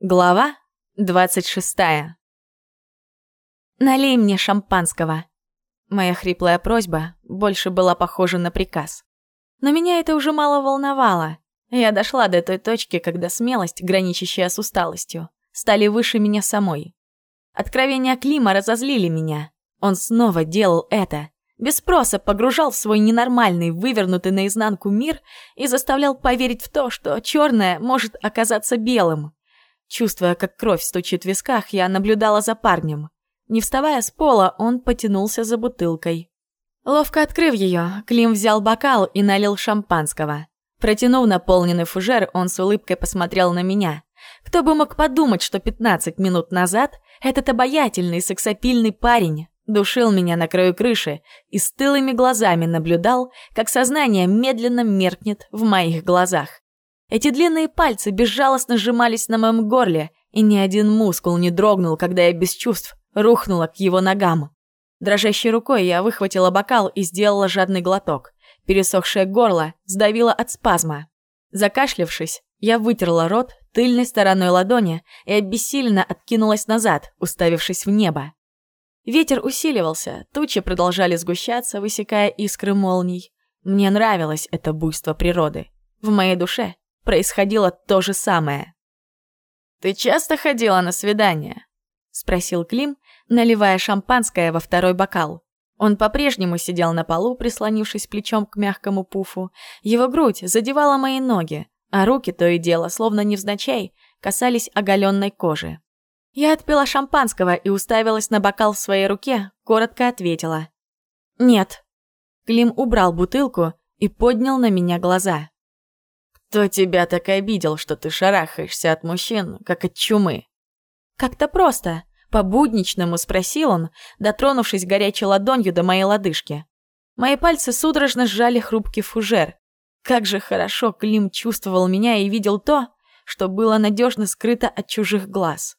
Глава 26. «Налей мне шампанского». Моя хриплая просьба больше была похожа на приказ. Но меня это уже мало волновало. Я дошла до той точки, когда смелость, граничащая с усталостью, стали выше меня самой. Откровения Клима разозлили меня. Он снова делал это. Без спроса погружал в свой ненормальный, вывернутый наизнанку мир и заставлял поверить в то, что черное может оказаться белым. Чувствуя, как кровь стучит в висках, я наблюдала за парнем. Не вставая с пола, он потянулся за бутылкой. Ловко открыв ее, Клим взял бокал и налил шампанского. Протянув наполненный фужер, он с улыбкой посмотрел на меня. Кто бы мог подумать, что 15 минут назад этот обаятельный сексапильный парень душил меня на краю крыши и с тылыми глазами наблюдал, как сознание медленно меркнет в моих глазах. Эти длинные пальцы безжалостно сжимались на моем горле, и ни один мускул не дрогнул, когда я без чувств рухнула к его ногам. Дрожащей рукой я выхватила бокал и сделала жадный глоток. Пересохшее горло сдавило от спазма. Закашлявшись, я вытерла рот тыльной стороной ладони и обессиленно откинулась назад, уставившись в небо. Ветер усиливался, тучи продолжали сгущаться, высекая искры молний. Мне нравилось это буйство природы. В моей душе происходило то же самое. «Ты часто ходила на свидания?» — спросил Клим, наливая шампанское во второй бокал. Он по-прежнему сидел на полу, прислонившись плечом к мягкому пуфу. Его грудь задевала мои ноги, а руки то и дело, словно невзначай, касались оголенной кожи. Я отпила шампанского и уставилась на бокал в своей руке, коротко ответила. «Нет». Клим убрал бутылку и поднял на меня глаза. «Кто тебя так обидел, что ты шарахаешься от мужчин, как от чумы?» «Как-то просто», — по-будничному спросил он, дотронувшись горячей ладонью до моей лодыжки. Мои пальцы судорожно сжали хрупкий фужер. Как же хорошо Клим чувствовал меня и видел то, что было надежно скрыто от чужих глаз.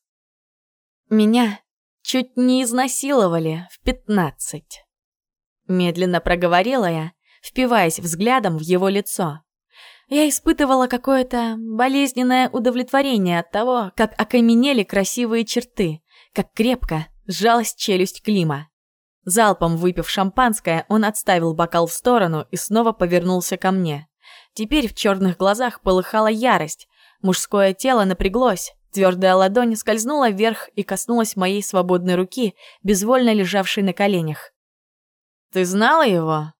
Меня чуть не изнасиловали в пятнадцать. Медленно проговорила я, впиваясь взглядом в его лицо. Я испытывала какое-то болезненное удовлетворение от того, как окаменели красивые черты, как крепко сжалась челюсть Клима. Залпом выпив шампанское, он отставил бокал в сторону и снова повернулся ко мне. Теперь в черных глазах полыхала ярость. Мужское тело напряглось, твердая ладонь скользнула вверх и коснулась моей свободной руки, безвольно лежавшей на коленях. «Ты знала его?»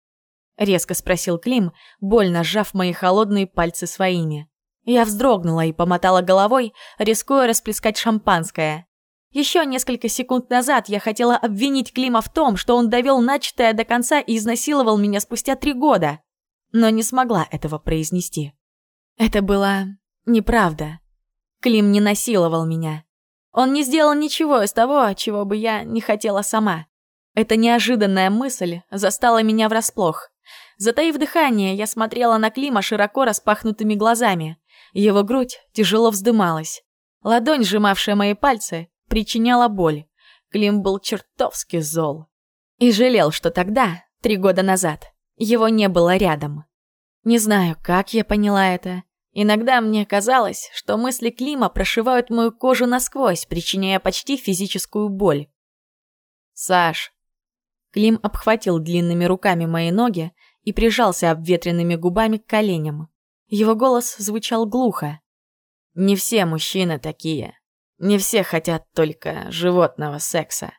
Резко спросил Клим, больно сжав мои холодные пальцы своими. Я вздрогнула и помотала головой, рискуя расплескать шампанское. Еще несколько секунд назад я хотела обвинить Клима в том, что он довел начатое до конца и изнасиловал меня спустя три года, но не смогла этого произнести. Это была неправда. Клим не насиловал меня. Он не сделал ничего из того, чего бы я не хотела сама. Эта неожиданная мысль застала меня врасплох. Затаив дыхание, я смотрела на Клима широко распахнутыми глазами. Его грудь тяжело вздымалась. Ладонь, сжимавшая мои пальцы, причиняла боль. Клим был чертовски зол. И жалел, что тогда, три года назад, его не было рядом. Не знаю, как я поняла это. Иногда мне казалось, что мысли Клима прошивают мою кожу насквозь, причиняя почти физическую боль. «Саш!» Клим обхватил длинными руками мои ноги, и прижался обветренными губами к коленям. Его голос звучал глухо. «Не все мужчины такие. Не все хотят только животного секса».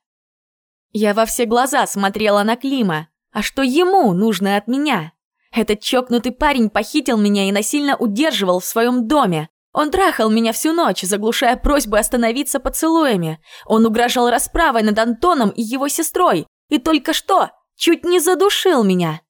Я во все глаза смотрела на Клима. А что ему нужно от меня? Этот чокнутый парень похитил меня и насильно удерживал в своем доме. Он трахал меня всю ночь, заглушая просьбы остановиться поцелуями. Он угрожал расправой над Антоном и его сестрой. И только что чуть не задушил меня.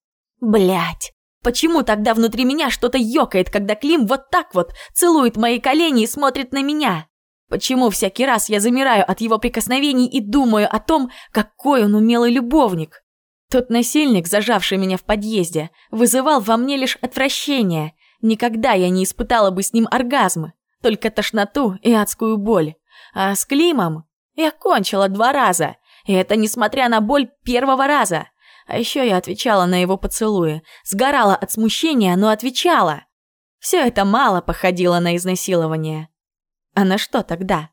Блять. Почему тогда внутри меня что-то ёкает, когда Клим вот так вот целует мои колени и смотрит на меня? Почему всякий раз я замираю от его прикосновений и думаю о том, какой он умелый любовник? Тот насильник, зажавший меня в подъезде, вызывал во мне лишь отвращение. Никогда я не испытала бы с ним оргазмы, только тошноту и адскую боль. А с Климом я кончила два раза, и это несмотря на боль первого раза. А еще я отвечала на его поцелуи. Сгорала от смущения, но отвечала. Все это мало походило на изнасилование. А на что тогда?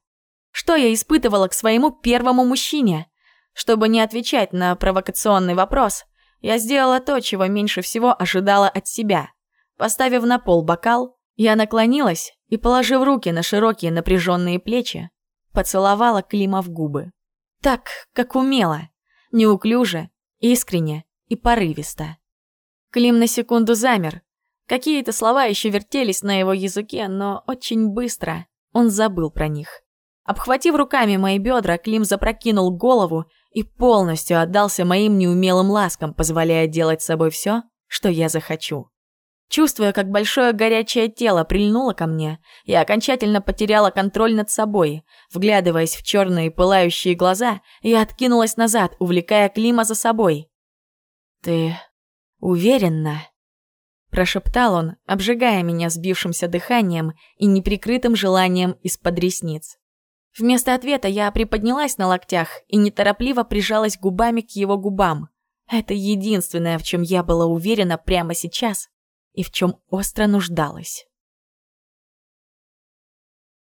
Что я испытывала к своему первому мужчине? Чтобы не отвечать на провокационный вопрос, я сделала то, чего меньше всего ожидала от себя. Поставив на пол бокал, я наклонилась и, положив руки на широкие напряженные плечи, поцеловала Клима в губы. Так, как умела, неуклюже, искренне и порывисто. Клим на секунду замер. Какие-то слова еще вертелись на его языке, но очень быстро он забыл про них. Обхватив руками мои бедра, Клим запрокинул голову и полностью отдался моим неумелым ласкам, позволяя делать с собой все, что я захочу. Чувствуя, как большое горячее тело прильнуло ко мне, я окончательно потеряла контроль над собой. Вглядываясь в черные пылающие глаза, я откинулась назад, увлекая Клима за собой. «Ты уверена?» Прошептал он, обжигая меня сбившимся дыханием и неприкрытым желанием из-под ресниц. Вместо ответа я приподнялась на локтях и неторопливо прижалась губами к его губам. Это единственное, в чем я была уверена прямо сейчас и в чем остро нуждалась.